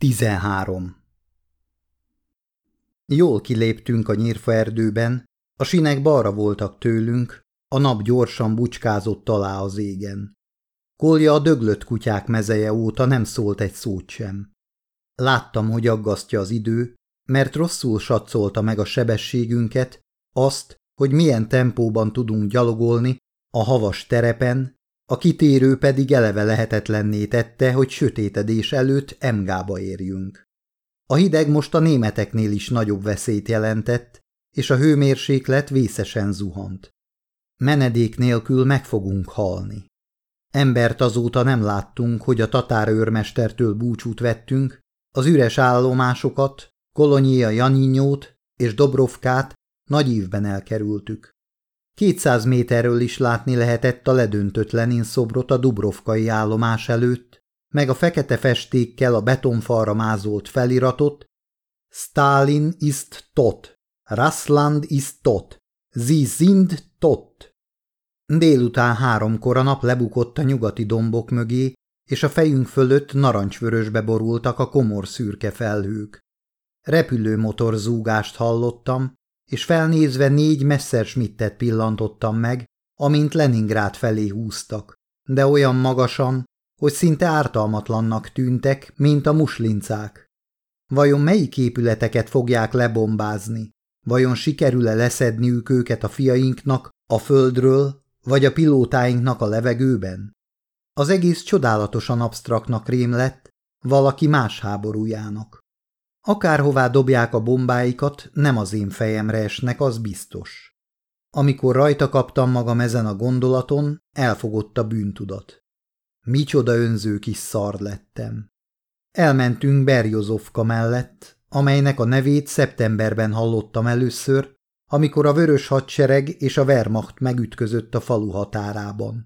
13. Jól kiléptünk a nyírfaerdőben, a sinek balra voltak tőlünk, a nap gyorsan bucskázott alá az égen. Kolja a döglött kutyák mezeje óta nem szólt egy szót sem. Láttam, hogy aggasztja az idő, mert rosszul satszolta meg a sebességünket, azt, hogy milyen tempóban tudunk gyalogolni a havas terepen, a kitérő pedig eleve lehetetlenné tette, hogy sötétedés előtt Emgába érjünk. A hideg most a németeknél is nagyobb veszélyt jelentett, és a hőmérséklet vészesen zuhant. Menedék nélkül meg fogunk halni. Embert azóta nem láttunk, hogy a tatárőrmestertől búcsút vettünk, az üres állomásokat, Kolonyia Janinyót és Dobrovkát nagy ívben elkerültük. Kétszáz méterről is látni lehetett a ledöntött Lenin szobrot a Dubrovkai állomás előtt, meg a fekete festékkel a betonfalra mázolt feliratot Stalin ist tot, Rassland ist tot, Sie sind tot. Délután háromkor a nap lebukott a nyugati dombok mögé, és a fejünk fölött narancsvörösbe borultak a komor szürke felhők. Repülőmotor zúgást hallottam, és felnézve négy Messerschmittet pillantottam meg, amint Leningrád felé húztak, de olyan magasan, hogy szinte ártalmatlannak tűntek, mint a muslincák. Vajon melyik épületeket fogják lebombázni? Vajon sikerül-e leszedniük őket a fiainknak a földről, vagy a pilótáinknak a levegőben? Az egész csodálatosan absztraktnak rém lett, valaki más háborújának. Akárhová dobják a bombáikat, nem az én fejemre esnek, az biztos. Amikor rajta kaptam magam ezen a gondolaton, elfogott a bűntudat. Micsoda önző kis szar lettem. Elmentünk Berjozovka mellett, amelynek a nevét szeptemberben hallottam először, amikor a vörös hadsereg és a Wehrmacht megütközött a falu határában.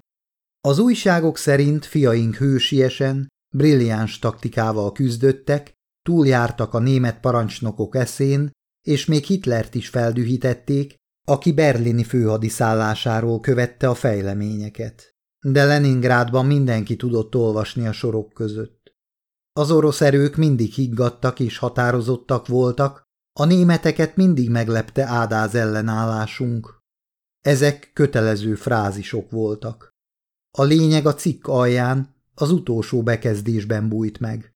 Az újságok szerint fiaink hősiesen, brilliáns taktikával küzdöttek, túljártak a német parancsnokok eszén, és még Hitlert is feldühítették, aki berlini főhadiszállásáról követte a fejleményeket. De Leningrádban mindenki tudott olvasni a sorok között. Az orosz erők mindig higgadtak és határozottak voltak, a németeket mindig meglepte ádáz ellenállásunk. Ezek kötelező frázisok voltak. A lényeg a cikk alján, az utolsó bekezdésben bújt meg.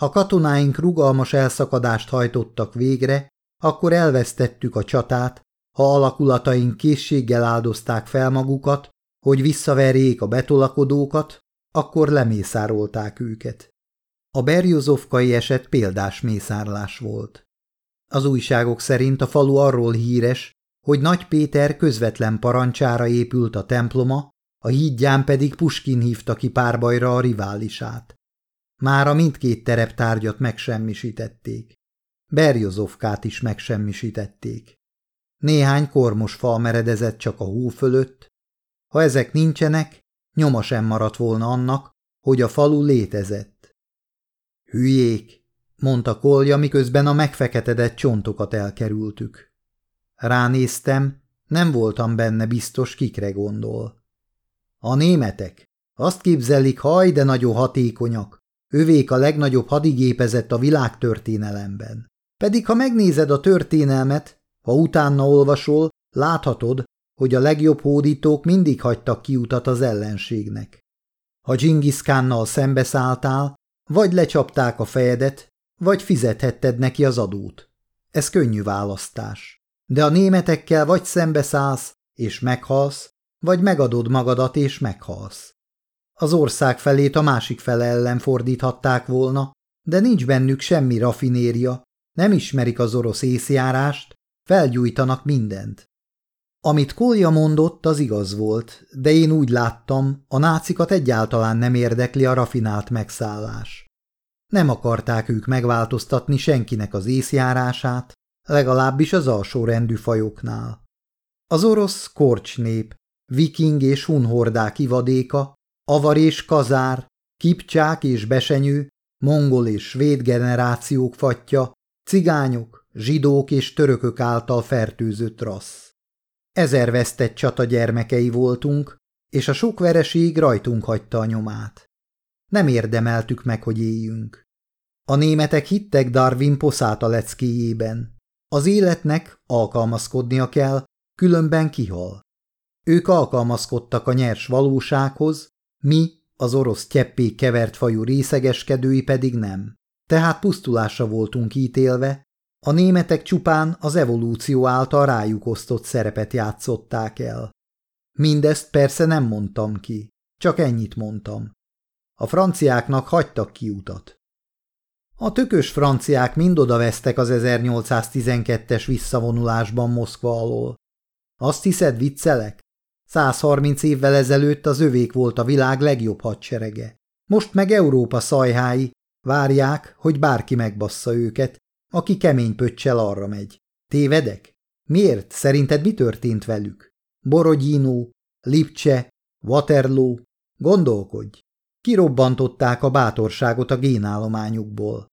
Ha katonáink rugalmas elszakadást hajtottak végre, akkor elvesztettük a csatát, ha alakulataink készséggel áldozták fel magukat, hogy visszaverjék a betolakodókat, akkor lemészárolták őket. A Berjozovkai eset példás mészárlás volt. Az újságok szerint a falu arról híres, hogy Nagy Péter közvetlen parancsára épült a temploma, a hídján pedig Puskin hívta ki párbajra a riválisát. Már a mindkét tereptárgyat megsemmisítették. Berjozovkát is megsemmisítették. Néhány kormos fal meredezett csak a hó fölött. Ha ezek nincsenek, nyoma sem maradt volna annak, hogy a falu létezett. Hülyék, mondta Kolja, miközben a megfeketedett csontokat elkerültük. Ránéztem, nem voltam benne biztos, kikre gondol. A németek azt képzelik, haj, de nagyon hatékonyak. Övék a legnagyobb hadigépezett a világtörténelemben. Pedig ha megnézed a történelmet, ha utána olvasol, láthatod, hogy a legjobb hódítók mindig hagytak kiutat az ellenségnek. Ha Dzsingiszkánnal szembeszálltál, vagy lecsapták a fejedet, vagy fizethetted neki az adót. Ez könnyű választás. De a németekkel vagy szembeszállsz, és meghalsz, vagy megadod magadat, és meghalsz. Az ország felét a másik fele ellen fordíthatták volna, de nincs bennük semmi rafinéria, nem ismerik az orosz észjárást, felgyújtanak mindent. Amit Kolja mondott, az igaz volt, de én úgy láttam, a nácikat egyáltalán nem érdekli a rafinált megszállás. Nem akarták ők megváltoztatni senkinek az észjárását, legalábbis az alsórendű fajoknál. Az orosz korcsnép, viking és hunhordák ivadéka, avar és kazár, kipcsák és besenyő, mongol és svéd generációk fatja, cigányok, zsidók és törökök által fertőzött rassz. Ezer vesztett csata gyermekei voltunk, és a sok vereség rajtunk hagyta a nyomát. Nem érdemeltük meg, hogy éljünk. A németek hittek Darwin poszáta leckéjében. Az életnek alkalmazkodnia kell, különben kihal. Ők alkalmazkodtak a nyers valósághoz, mi, az orosz cseppék kevert fajú részegeskedői pedig nem. Tehát pusztulásra voltunk ítélve, a németek csupán az evolúció által rájuk osztott szerepet játszották el. Mindezt persze nem mondtam ki, csak ennyit mondtam. A franciáknak hagytak ki utat. A tökös franciák mind odavesztek az 1812-es visszavonulásban Moszkva alól. Azt hiszed, viccelek? 130 évvel ezelőtt az övék volt a világ legjobb hadserege. Most meg Európa szajhái várják, hogy bárki megbassza őket, aki kemény pöccsel arra megy. Tévedek? Miért? Szerinted mi történt velük? Borodino, Lipcse, Waterloo? Gondolkodj! Kirobbantották a bátorságot a génállományukból.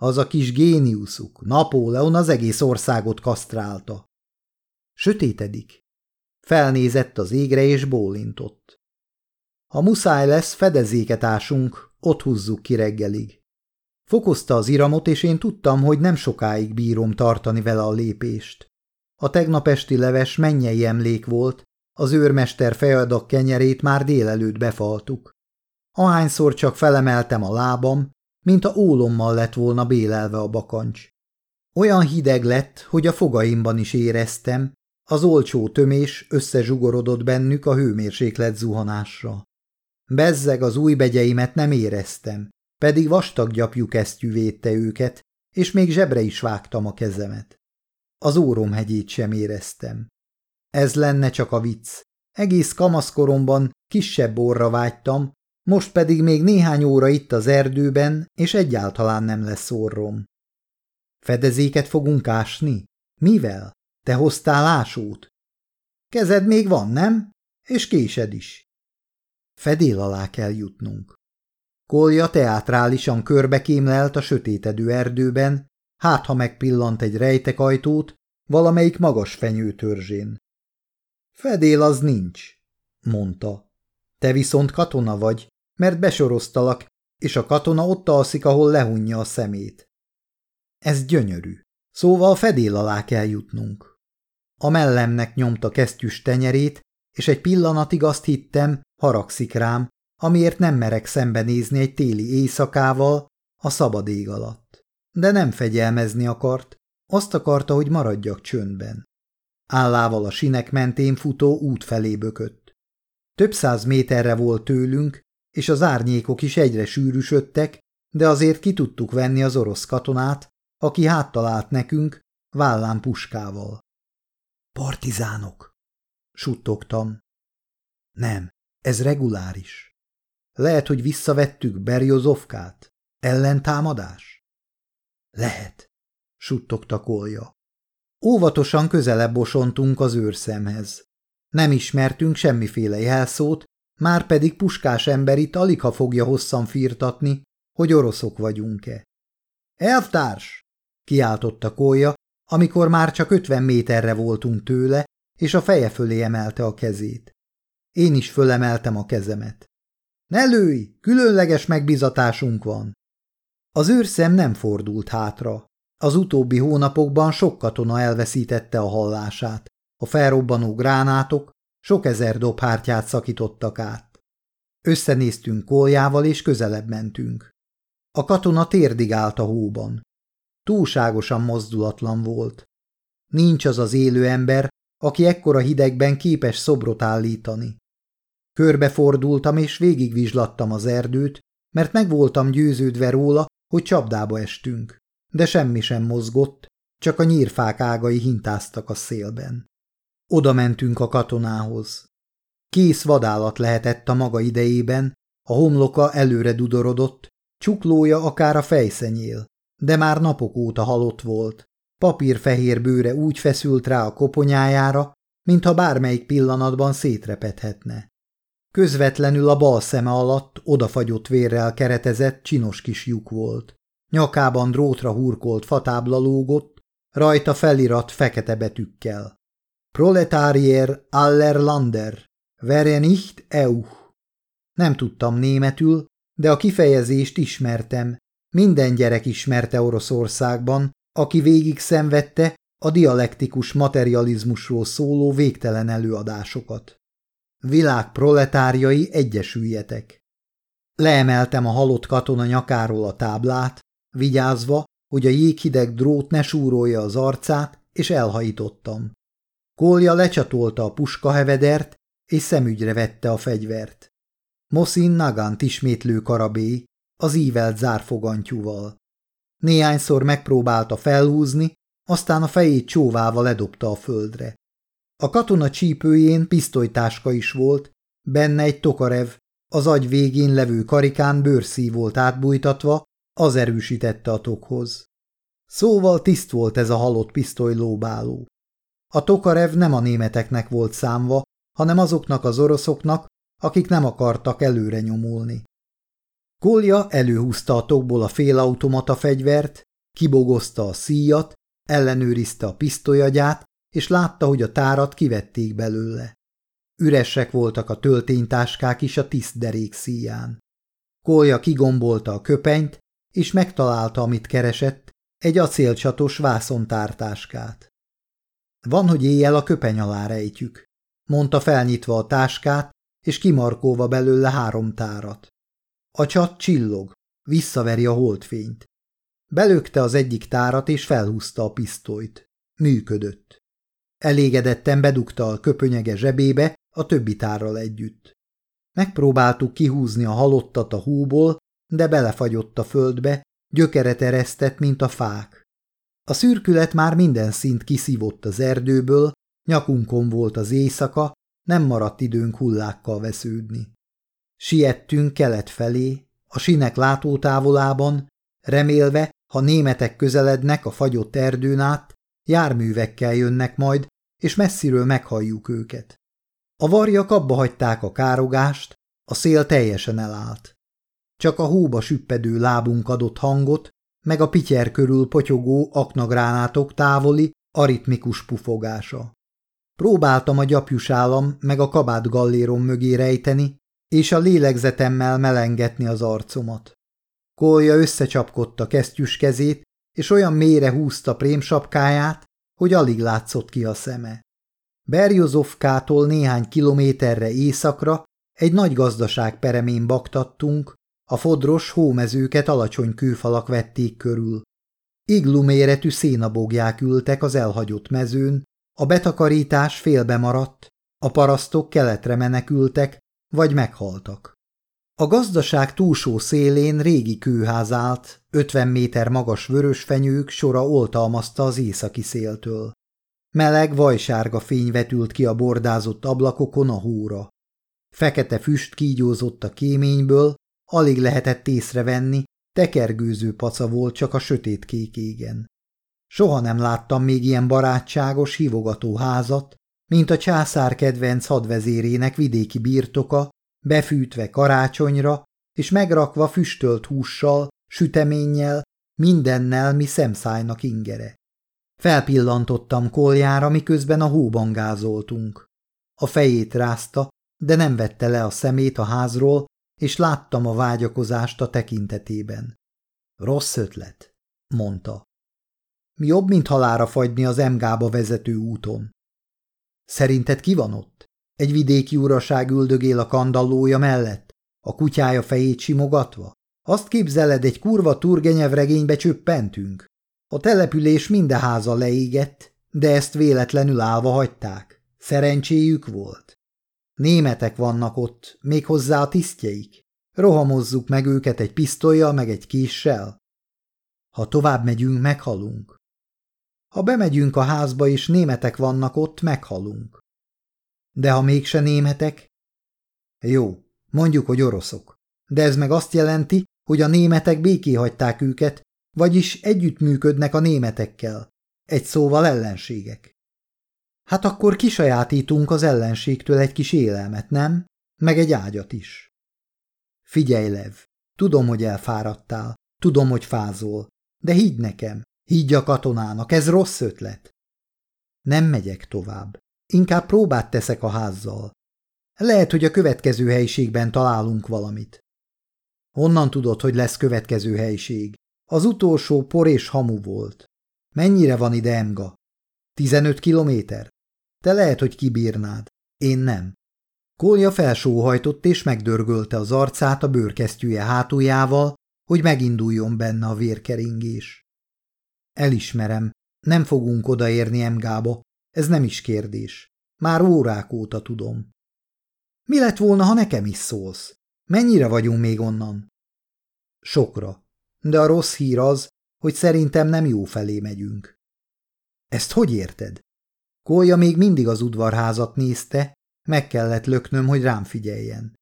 Az a kis géniuszuk, Napóleon az egész országot kasztrálta. Sötétedik. Felnézett az égre és bólintott. Ha muszáj lesz, fedezéket ásunk, ott húzzuk ki reggelig. Fokozta az iramot, és én tudtam, hogy nem sokáig bírom tartani vele a lépést. A tegnap esti leves mennyei emlék volt, az őrmester fejadak kenyerét már délelőtt befaltuk. Ahányszor csak felemeltem a lábam, mint a ólommal lett volna bélelve a bakancs. Olyan hideg lett, hogy a fogaimban is éreztem, az olcsó tömés összezsugorodott bennük a hőmérséklet zuhanásra. Bezzeg az új begyeimet nem éreztem, pedig vastag gyapjú kesztyű védte őket, és még zsebre is vágtam a kezemet. Az óromhegyét sem éreztem. Ez lenne csak a vicc. Egész kamaszkoromban kisebb orra vágytam, most pedig még néhány óra itt az erdőben, és egyáltalán nem lesz orrom. Fedezéket fogunk ásni? Mivel? Te hoztál ásót? Kezed még van, nem? És késed is. Fedél alá kell jutnunk. Kolja teátrálisan körbekémlelt a sötétedő erdőben, hát ha megpillant egy rejtekajtót, valamelyik magas fenyőtörzsén. Fedél az nincs, mondta. Te viszont katona vagy, mert besoroztalak, és a katona ott alszik, ahol lehunja a szemét. Ez gyönyörű. Szóval fedél alá kell jutnunk. A mellemnek nyomta kesztyűs tenyerét, és egy pillanatig azt hittem, haragszik rám, amiért nem merek szembenézni egy téli éjszakával a szabad ég alatt. De nem fegyelmezni akart, azt akarta, hogy maradjak csöndben. Állával a sinek mentén futó út felé bökött. Több száz méterre volt tőlünk, és az árnyékok is egyre sűrűsödtek, de azért ki tudtuk venni az orosz katonát, aki háttalált nekünk, vállán puskával. Partizánok! Suttogtam. Nem, ez reguláris. Lehet, hogy visszavettük Berjozovkát? Ellentámadás? Lehet, suttogta kolja. Óvatosan közelebb bosontunk az őrszemhez. Nem ismertünk semmiféle jelszót, már pedig puskás ember alig ha fogja hosszan firtatni, hogy oroszok vagyunk-e. Elvtárs! kiáltotta Kólya, amikor már csak ötven méterre voltunk tőle, és a feje fölé emelte a kezét. Én is fölemeltem a kezemet. Ne lőj, különleges megbizatásunk van. Az őrszem nem fordult hátra. Az utóbbi hónapokban sok katona elveszítette a hallását. A felrobbanó gránátok sok ezer dobhártyát szakítottak át. Összenéztünk koljával és közelebb mentünk. A katona térdig állt a hóban. Túlságosan mozdulatlan volt. Nincs az az élő ember, aki ekkora hidegben képes szobrot állítani. Körbefordultam és végigvizslattam az erdőt, mert meg voltam győződve róla, hogy csapdába estünk. De semmi sem mozgott, csak a nyírfák ágai hintáztak a szélben. Oda mentünk a katonához. Kész vadállat lehetett a maga idejében, a homloka előre dudorodott, csuklója akár a fejszenyél, de már napok óta halott volt. Papírfehér bőre úgy feszült rá a koponyájára, mintha bármelyik pillanatban szétrepethetne. Közvetlenül a bal szeme alatt odafagyott vérrel keretezett csinos kis lyuk volt. Nyakában drótra hurkolt fatábla lógott, rajta felirat fekete betűkkel. Proletarier aller Lander, vere nicht euch. Nem tudtam németül, de a kifejezést ismertem, Minden gyerek ismerte Oroszországban, aki végig szenvedte a dialektikus materializmusról szóló végtelen előadásokat. Világ proletárjai egyesüljetek! Leemeltem a halott katona nyakáról a táblát, vigyázva, hogy a jéghideg drót ne súrolja az arcát, és elhajítottam. Kolja lecsatolta a puskahevedert, és szemügyre vette a fegyvert. Moszin Nagant ismétlő karabé, az ívelt zárfogantyúval. Néhányszor megpróbálta felhúzni, aztán a fejét csóvával ledobta a földre. A katona csípőjén pisztolytáska is volt, benne egy tokarev, az agy végén levő karikán bőrszív volt átbújtatva, az erősítette a tokhoz. Szóval tiszt volt ez a halott pisztoly lóbáló. A tokarev nem a németeknek volt számva, hanem azoknak az oroszoknak, akik nem akartak előre nyomulni. Kolja előhúzta a tokból a félautomata fegyvert, kibogozta a szíjat, ellenőrizte a pisztolyagyát, és látta, hogy a tárat kivették belőle. Üresek voltak a tölténytáskák is a tiszt derék szíján. Kolja kigombolta a köpenyt, és megtalálta, amit keresett, egy acélcsatos vászontártáskát. Van, hogy éjjel a köpeny alá rejtjük, mondta felnyitva a táskát, és kimarkóva belőle három tárat. A csat csillog, visszaveri a holdfényt. Belökte az egyik tárat, és felhúzta a pisztolyt. Működött. Elégedetten bedugta a köpönyege zsebébe a többi tárral együtt. Megpróbáltuk kihúzni a halottat a húból, de belefagyott a földbe, gyökeret eresztett, mint a fák. A szürkület már minden szint kiszívott az erdőből, nyakunkon volt az éjszaka, nem maradt időnk hullákkal vesződni. Siettünk kelet felé, a sinek látótávolában, remélve, ha németek közelednek a fagyott erdőn át, járművekkel jönnek majd, és messziről meghalljuk őket. A varjak abba hagyták a károgást, a szél teljesen elállt. Csak a hóba süppedő lábunk adott hangot, meg a pityer körül potyogó aknagránátok távoli, aritmikus pufogása. Próbáltam a gyapjusállam meg a kabát gallérom mögé rejteni, és a lélegzetemmel melengetni az arcomat. Kolja összecsapkodta kesztyűs kezét, és olyan mélyre húzta prémsapkáját, hogy alig látszott ki a szeme. Berjozovkától néhány kilométerre északra egy nagy gazdaság peremén baktattunk, a fodros hómezőket alacsony kőfalak vették körül. Iglu méretű szénabogják ültek az elhagyott mezőn, a betakarítás félbe maradt, a parasztok keletre menekültek, vagy meghaltak. A gazdaság túlsó szélén régi kőház állt, 50 méter magas vörös fenyők sora oltalmazta az északi széltől. Meleg, vajsárga fény vetült ki a bordázott ablakokon a hóra. Fekete füst kígyózott a kéményből, alig lehetett észrevenni, tekergőző paca volt csak a sötét kék égen. Soha nem láttam még ilyen barátságos, hívogató házat, mint a császár kedvenc hadvezérének vidéki birtoka, befűtve karácsonyra, és megrakva füstölt hússal, süteménnyel, mindennel, mi szemszájnak ingere. Felpillantottam koljára, miközben a hóban gázoltunk. A fejét rázta, de nem vette le a szemét a házról, és láttam a vágyakozást a tekintetében. Rossz ötlet, mondta. Jobb, mint halára fagyni az Emgába vezető úton. Szerinted ki van ott? Egy vidéki uraság üldögél a kandallója mellett, a kutyája fejét simogatva? Azt képzeled, egy kurva turgenyevregénybe csöppentünk? A település minden háza leégett, de ezt véletlenül állva hagyták. Szerencséjük volt. Németek vannak ott, méghozzá a tisztjeik. Rohamozzuk meg őket egy pisztolyjal, meg egy késsel. Ha tovább megyünk, meghalunk. Ha bemegyünk a házba, és németek vannak ott, meghalunk. De ha mégse németek? Jó, mondjuk, hogy oroszok. De ez meg azt jelenti, hogy a németek béké hagyták őket, vagyis együttműködnek a németekkel. Egy szóval ellenségek. Hát akkor kisajátítunk az ellenségtől egy kis élelmet, nem? Meg egy ágyat is. Figyelj, Lev, tudom, hogy elfáradtál, tudom, hogy fázol, de higgy nekem, higgy a katonának, ez rossz ötlet. Nem megyek tovább. Inkább próbát teszek a házzal. Lehet, hogy a következő helyiségben találunk valamit. Honnan tudod, hogy lesz következő helyiség? Az utolsó por és hamu volt. Mennyire van ide Emga? Tizenöt kilométer? Te lehet, hogy kibírnád. Én nem. Kolja felsóhajtott és megdörgölte az arcát a bőrkesztyűje hátuljával, hogy meginduljon benne a vérkeringés. Elismerem, nem fogunk odaérni Emgába, ez nem is kérdés. Már órák óta tudom. Mi lett volna, ha nekem is szólsz? Mennyire vagyunk még onnan? Sokra. De a rossz hír az, hogy szerintem nem jó felé megyünk. Ezt hogy érted? Kolja még mindig az udvarházat nézte, meg kellett löknöm, hogy rám figyeljen.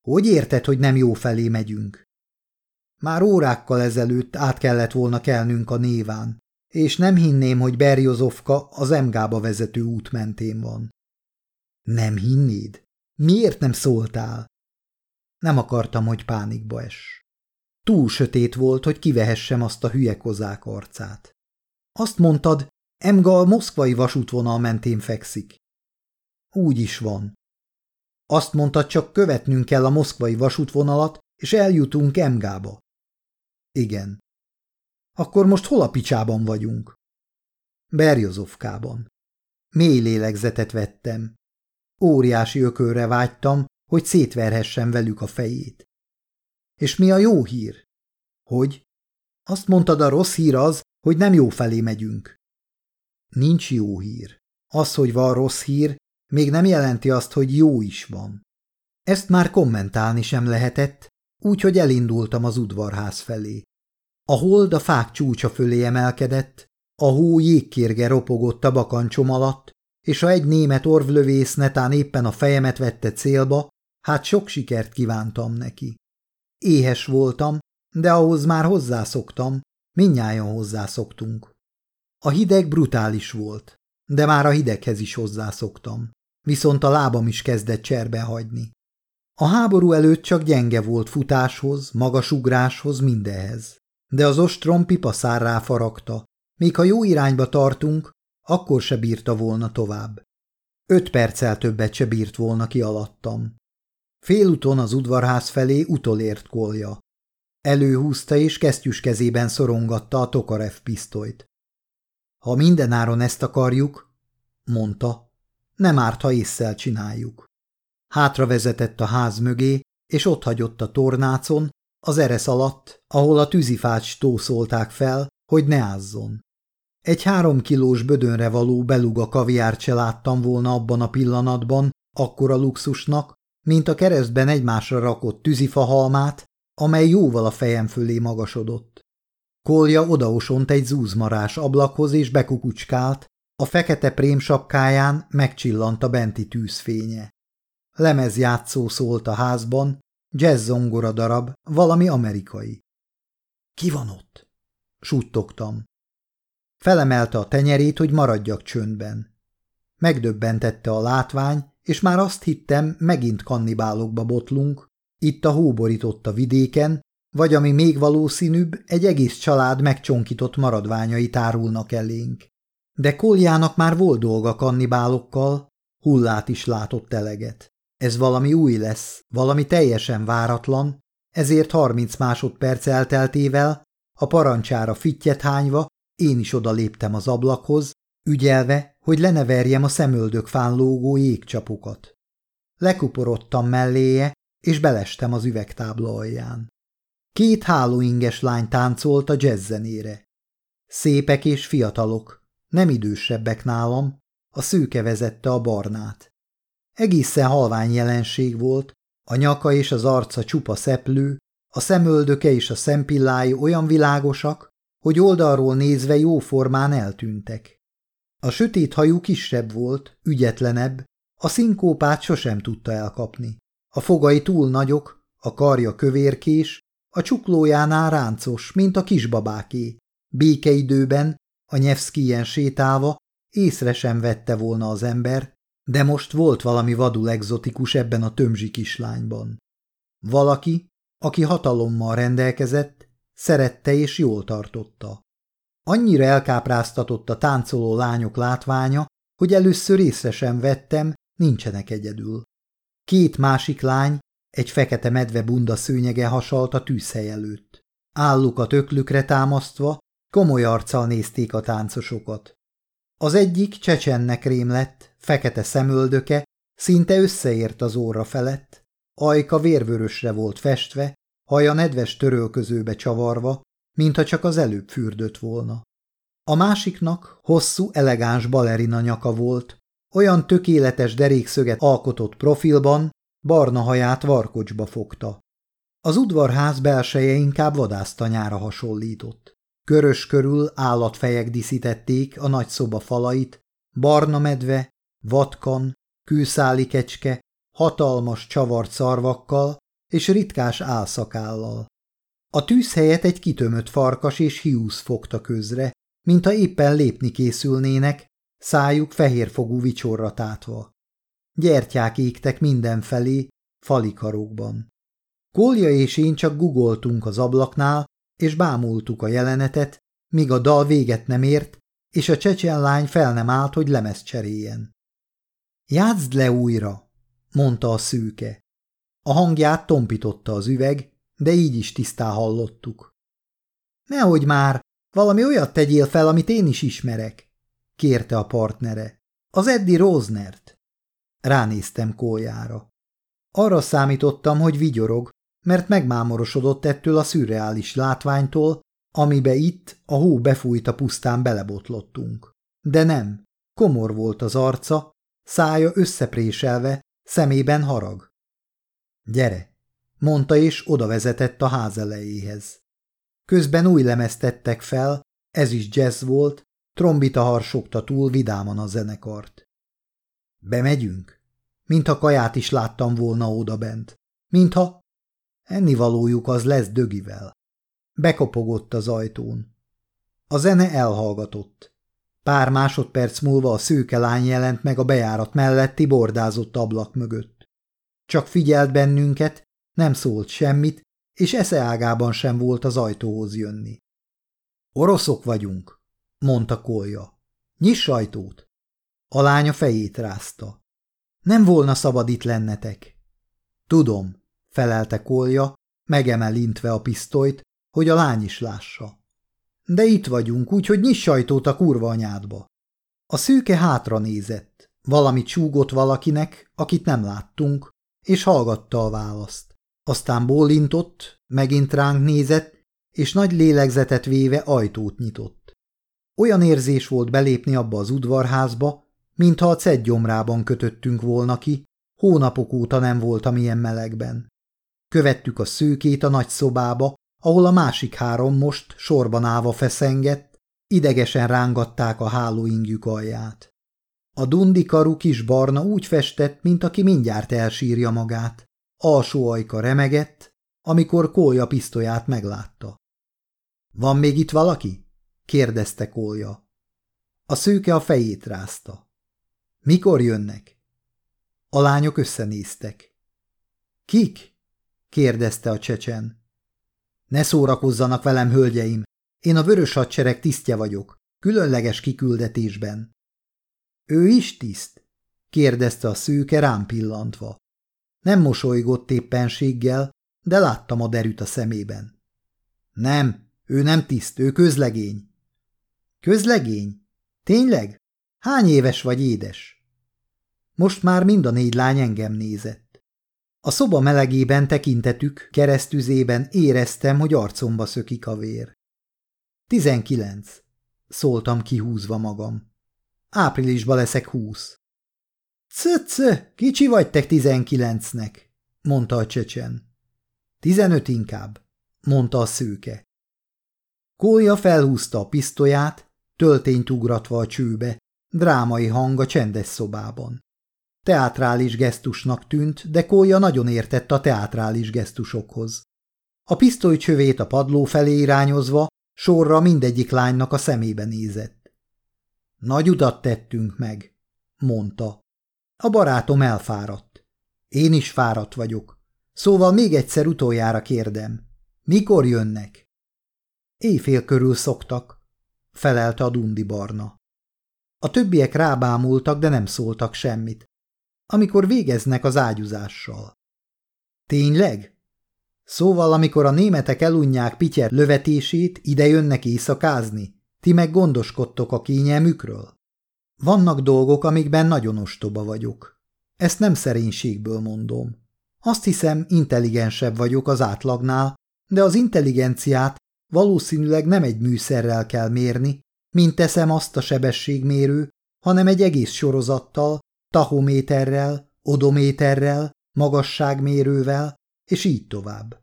Hogy érted, hogy nem jó felé megyünk? Már órákkal ezelőtt át kellett volna kelnünk a néván, és nem hinném, hogy Berjozovka az Emgába vezető út mentén van. Nem hinnéd? Miért nem szóltál? Nem akartam, hogy pánikba es. Túl sötét volt, hogy kivehessem azt a hülye kozák arcát. Azt mondtad, Emga a moszkvai vasútvonal mentén fekszik. Úgy is van. Azt mondtad, csak követnünk kell a moszkvai vasútvonalat, és eljutunk Emgába. Igen. Akkor most hol a picsában vagyunk? Berjozovkában. Mély lélegzetet vettem. Óriási ökörre vágytam, hogy szétverhessem velük a fejét. És mi a jó hír? Hogy? Azt mondtad, a rossz hír az, hogy nem jó felé megyünk. Nincs jó hír. Az, hogy van rossz hír, még nem jelenti azt, hogy jó is van. Ezt már kommentálni sem lehetett, úgyhogy elindultam az udvarház felé. A hold a fák csúcsa fölé emelkedett, a hó jégkérge ropogott a bakancsom alatt, és ha egy német orvlövész netán éppen a fejemet vette célba, hát sok sikert kívántam neki. Éhes voltam, de ahhoz már hozzászoktam, minnyáján hozzászoktunk. A hideg brutális volt, de már a hideghez is hozzászoktam, viszont a lábam is kezdett cserbe hagyni. A háború előtt csak gyenge volt futáshoz, magas ugráshoz, mindenhez, de az ostrom pipaszárrá faragta, még ha jó irányba tartunk, akkor se bírta volna tovább. Öt perccel többet se bírt volna ki alattam. Félúton az udvarház felé utolért kolja. Előhúzta és kesztyűs kezében szorongatta a Tokarev pisztolyt. Ha mindenáron ezt akarjuk, mondta, nem árt, ha észszel csináljuk. Hátra vezetett a ház mögé, és ott hagyott a tornácon, az eresz alatt, ahol a tűzifát tószolták fel, hogy ne ázzon. Egy három kilós bödönre való beluga kaviárt se láttam volna abban a pillanatban, akkora luxusnak, mint a keresztben egymásra rakott tűzifahalmát, amely jóval a fejem fölé magasodott. Kolja odaosont egy zúzmarás ablakhoz és bekukucskált, a fekete prémsapkáján megcsillant a benti tűzfénye. Lemezjátszó szólt a házban, jazz darab, valami amerikai. Ki van ott? Suttogtam. Felemelte a tenyerét, hogy maradjak csöndben. Megdöbbentette a látvány, és már azt hittem, megint kannibálokba botlunk, itt a hóborított a vidéken, vagy ami még valószínűbb, egy egész család megcsonkított maradványai tárulnak elénk. De Koljának már volt dolga kannibálokkal, hullát is látott eleget. Ez valami új lesz, valami teljesen váratlan, ezért harminc másodperc elteltével, a parancsára fittyet hányva, én is odaléptem az ablakhoz, ügyelve, hogy leneverjem a szemöldök lógó jégcsapokat. Lekuporodtam melléje, és belestem az üvegtábla alján. Két hálóinges lány táncolt a jazzzenére. Szépek és fiatalok, nem idősebbek nálam, a szőke vezette a barnát. Egészen halvány jelenség volt, a nyaka és az arca csupa szeplő, a szemöldöke és a szempillái olyan világosak, hogy oldalról nézve jóformán eltűntek. A sötét hajú kisebb volt, ügyetlenebb, a szinkópát sosem tudta elkapni. A fogai túl nagyok, a karja kövérkés, a csuklójánál ráncos, mint a kisbabáké. Békeidőben, a nyevszkíjen sétálva észre sem vette volna az ember, de most volt valami vadul egzotikus ebben a tömzsi kislányban. Valaki, aki hatalommal rendelkezett, szerette és jól tartotta. Annyira elkápráztatott a táncoló lányok látványa, hogy először észre sem vettem, nincsenek egyedül. Két másik lány, egy fekete medve bunda szőnyege hasalt a tűzhely előtt. Állukat öklükre támasztva, komoly arccal nézték a táncosokat. Az egyik csecsennek rém lett, fekete szemöldöke, szinte összeért az óra felett, ajka vérvörösre volt festve, haja nedves törölközőbe csavarva, mintha csak az előbb fürdött volna. A másiknak hosszú, elegáns balerina nyaka volt, olyan tökéletes derékszöget alkotott profilban, barna haját varkocsba fogta. Az udvarház belseje inkább vadásztanyára hasonlított. Körös körül állatfejek díszítették a nagy szoba falait, barna medve, vatkan, kőszáli kecske, hatalmas csavart szarvakkal és ritkás álszakállal. A tűz helyett egy kitömött farkas és hiúz fogta közre, mintha éppen lépni készülnének, szájuk fehérfogú vicsorra tátva. Gyertyák égtek mindenfelé, falikarokban. Kolja és én csak gugoltunk az ablaknál, és bámultuk a jelenetet, míg a dal véget nem ért, és a csecsen lány fel nem állt, hogy lemez cseréljen. Játszd le újra, mondta a szűke. A hangját tompította az üveg, de így is tisztán hallottuk. Nehogy már, valami olyat tegyél fel, amit én is ismerek, kérte a partnere. Az Eddi Rosnert. Ránéztem kójára. Arra számítottam, hogy vigyorog, mert megmámorosodott ettől a szürreális látványtól, amibe itt a hó befújta pusztán belebotlottunk. De nem, komor volt az arca, szája összepréselve, szemében harag. Gyere, mondta és oda vezetett a ház elejéhez. Közben új lemezt tettek fel, ez is jazz volt, trombita harsogta túl vidáman a zenekart. Bemegyünk? Mintha kaját is láttam volna odabent. Mintha ennivalójuk az lesz dögivel. Bekopogott az ajtón. A zene elhallgatott. Pár másodperc múlva a szőke lány jelent meg a bejárat melletti bordázott ablak mögött. Csak figyelt bennünket, nem szólt semmit, és eszeágában sem volt az ajtóhoz jönni. Oroszok vagyunk, mondta Kolja. Nyiss ajtót! A lánya fejét rázta. Nem volna szabad itt lennetek. Tudom, felelte Kolja, megemelintve a pisztolyt, hogy a lány is lássa. De itt vagyunk, úgyhogy nyiss ajtót a kurva anyádba. A szűke hátra nézett, valamit csúgott valakinek, akit nem láttunk, és hallgatta a választ. Aztán bólintott, megint ránk nézett, és nagy lélegzetet véve ajtót nyitott. Olyan érzés volt belépni abba az udvarházba, mintha a cedd gyomrában kötöttünk volna ki, hónapok óta nem voltam ilyen melegben. Követtük a szőkét a nagy szobába, ahol a másik három most sorban állva feszengett, idegesen rángatták a hálóingjük alját. A dundikarú kis barna úgy festett, mint aki mindjárt elsírja magát. Alsó ajka remegett, amikor Kólya pisztolyát meglátta. – Van még itt valaki? – kérdezte Kólya. A szőke a fejét rázta. – Mikor jönnek? A lányok összenéztek. – Kik? – kérdezte a csecsen. – Ne szórakozzanak velem, hölgyeim! Én a vörös hadsereg tisztje vagyok, különleges kiküldetésben. – Ő is tiszt? – kérdezte a szőke rám pillantva. Nem mosolygott éppenséggel, de láttam a derűt a szemében. Nem, ő nem tiszt, ő közlegény. Közlegény? Tényleg? Hány éves vagy édes? Most már mind a négy lány engem nézett. A szoba melegében tekintetük, keresztüzében éreztem, hogy arcomba szökik a vér. Tizenkilenc. Szóltam kihúzva magam. Áprilisba leszek húsz. Cöccö, kicsi vagy te tizenkilencnek, mondta a csecsen. Tizenöt inkább, mondta a szőke. Kólya felhúzta a pisztolyát, töltényt ugratva a csőbe, drámai hang a csendes szobában. Teátrális gesztusnak tűnt, de Kólya nagyon értett a teátrális gesztusokhoz. A pisztoly a padló felé irányozva, sorra mindegyik lánynak a szemébe nézett. Nagy utat tettünk meg, mondta. A barátom elfáradt. Én is fáradt vagyok. Szóval még egyszer utoljára kérdem. Mikor jönnek? Éjfél körül szoktak, felelte a dundi barna. A többiek rábámultak, de nem szóltak semmit. Amikor végeznek az ágyuzással. Tényleg? Szóval, amikor a németek elunják Pityer lövetését, ide jönnek éjszakázni, ti meg gondoskodtok a kényelmükről? Vannak dolgok, amikben nagyon ostoba vagyok. Ezt nem szerénységből mondom. Azt hiszem, intelligensebb vagyok az átlagnál, de az intelligenciát valószínűleg nem egy műszerrel kell mérni, mint teszem azt a sebességmérő, hanem egy egész sorozattal, tahométerrel, odométerrel, magasságmérővel, és így tovább.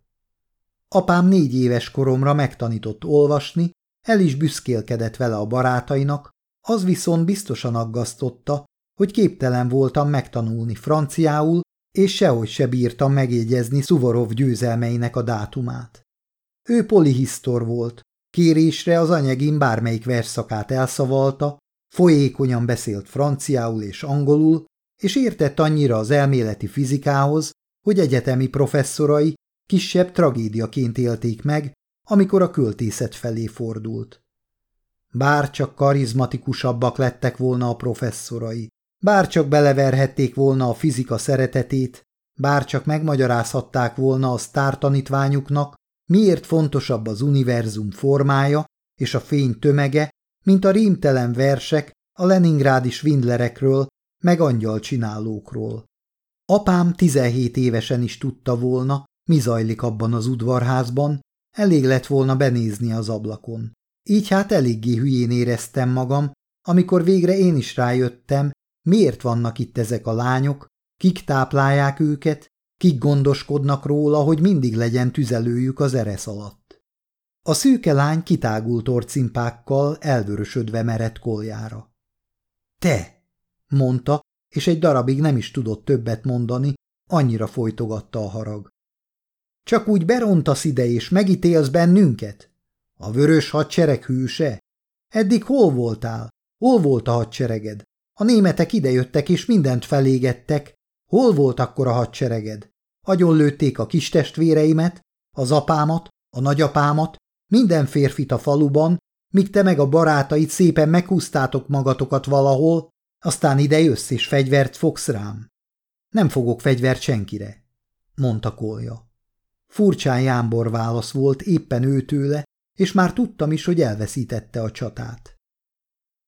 Apám négy éves koromra megtanított olvasni, el is büszkélkedett vele a barátainak, az viszont biztosan aggasztotta, hogy képtelen voltam megtanulni franciául, és sehogy se bírtam megjegyezni Szuvorov győzelmeinek a dátumát. Ő polihisztor volt, kérésre az anyegim bármelyik versszakát elszavalta, folyékonyan beszélt franciául és angolul, és értett annyira az elméleti fizikához, hogy egyetemi professzorai kisebb tragédiaként élték meg, amikor a költészet felé fordult. Bár csak karizmatikusabbak lettek volna a professzorai, bár csak beleverhették volna a fizika szeretetét, bár csak megmagyarázhatták volna a sztártanítványuknak, miért fontosabb az univerzum formája és a fény tömege, mint a rímtelen versek a leningrádi svindlerekről meg angyalcsinálókról. Apám 17 évesen is tudta volna, mi zajlik abban az udvarházban, elég lett volna benézni az ablakon. Így hát eléggé hülyén éreztem magam, amikor végre én is rájöttem, miért vannak itt ezek a lányok, kik táplálják őket, kik gondoskodnak róla, hogy mindig legyen tüzelőjük az eresz alatt. A szűke lány kitágult orcimpákkal elvörösödve merett koljára. – Te! – mondta, és egy darabig nem is tudott többet mondani, annyira folytogatta a harag. – Csak úgy berontasz ide, és megítélsz bennünket? A vörös hadsereg hűse? Eddig hol voltál? Hol volt a hadsereged? A németek idejöttek, és mindent felégettek. Hol volt akkor a hadsereged? Agyonlőtték a kis testvéreimet, az apámat, a nagyapámat, minden férfit a faluban, míg te meg a barátaid szépen meghúztátok magatokat valahol, aztán ide jössz és fegyvert fogsz rám. Nem fogok fegyvert senkire, mondta Kolja. Furcsán jámbor válasz volt éppen őtőle, és már tudtam is, hogy elveszítette a csatát.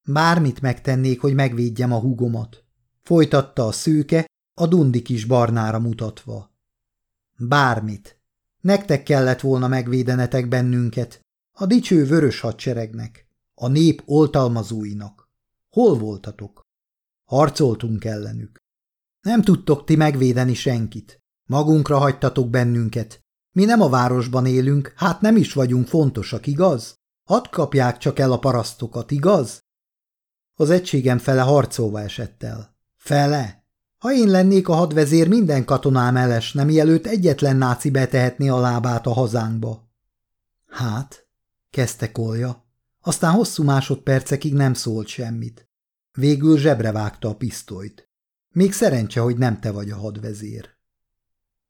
Bármit megtennék, hogy megvédjem a hugomat, folytatta a szőke, a dundi kis barnára mutatva. Bármit. Nektek kellett volna megvédenetek bennünket, a dicső vörös hadseregnek, a nép oltalmazóinak. Hol voltatok? Harcoltunk ellenük. Nem tudtok ti megvédeni senkit. Magunkra hagytatok bennünket. Mi nem a városban élünk, hát nem is vagyunk fontosak, igaz? Hadd kapják csak el a parasztokat, igaz? Az egységem fele harcolva esett el. Fele? Ha én lennék a hadvezér, minden katonám elesne, mielőtt egyetlen náci betehetné a lábát a hazánkba. Hát, kezdte Kolja, aztán hosszú másodpercekig nem szólt semmit. Végül zsebre vágta a pisztolyt. Még szerencse, hogy nem te vagy a hadvezér.